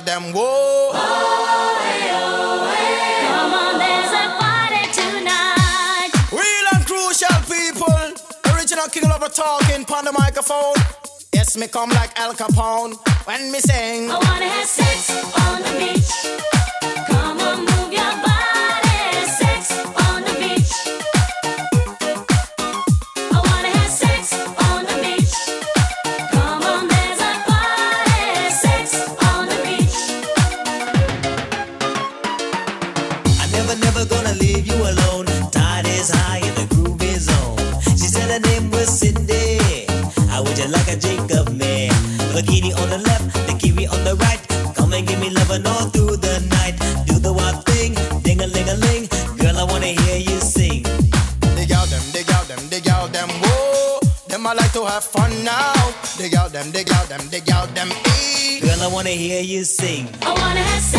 tell them, whoa. Oh, hey, oh, hey, oh. Come on, there's a party tonight. Real and crucial people. Original King Lover talking on the microphone. Yes, me come like Al Capone when me sing. I wanna have sex. I never, never gonna leave you alone. Tide is high and the groove is on. She said her name was Cindy. How would you like a Jacob man? Bikini on the left, the kiwi on the right. Come and give me loving all through the night. Do the wild thing, ding a ling a ling. Girl, I wanna hear you sing. Dig out them, dig out them, dig out them, whoa. Them I like to have fun now. Dig out them, dig out them, dig out them. Girl, I wanna hear you sing. I wanna have sex